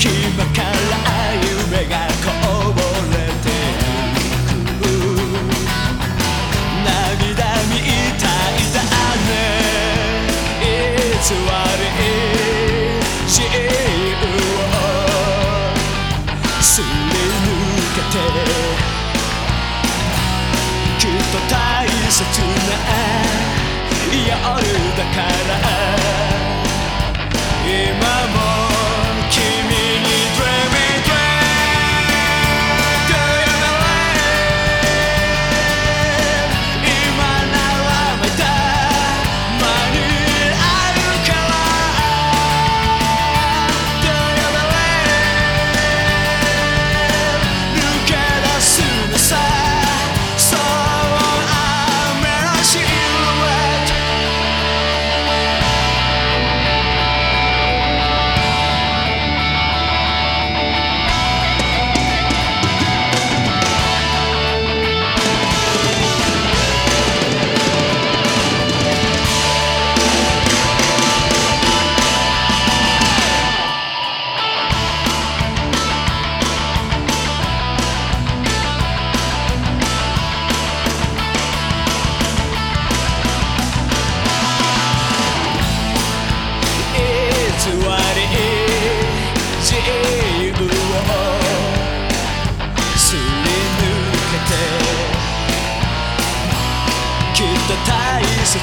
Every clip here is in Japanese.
隙間から夢がこぼれてゆく涙みたいだね偽りシールをすり抜けてきっと大切な夜だから。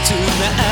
切ない